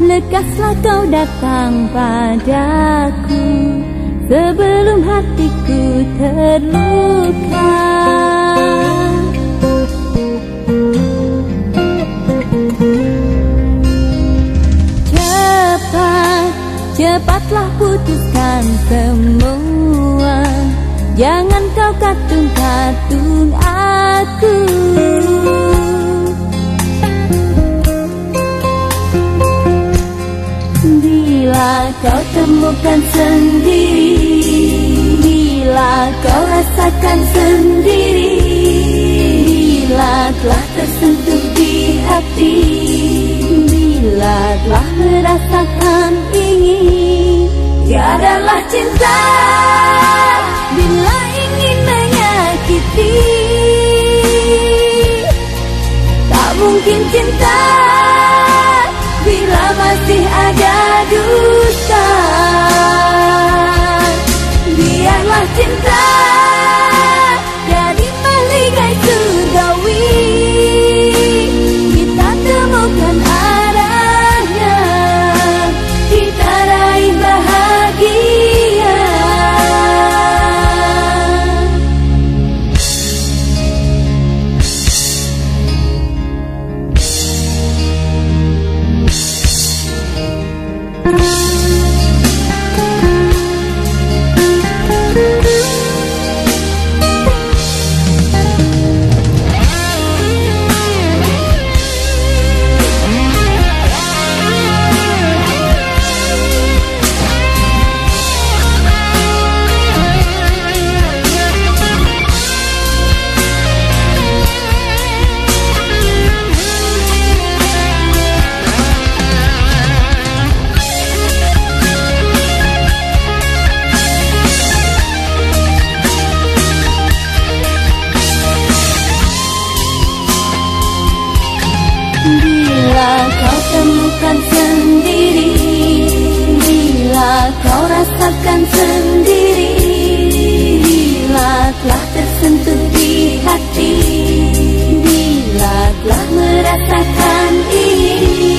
Lekaslah kau datang padaku Sebelum hatiku terluka. Cepat, cepatlah putuskan semua. Jangan kau katung-katung aku temukan sendiri. Bila kau rasakan sendiri Bila telah tersentuh di hati Bila telah merasakan ingin Tiadalah cinta. Bila ingin menyakiti Tak mungkin cinta. Bila masih ada dusta Bila kau temukan sendiri Bila kau rasakan sendiri Bila telah tersentuh di hati Bila telah merasakan ini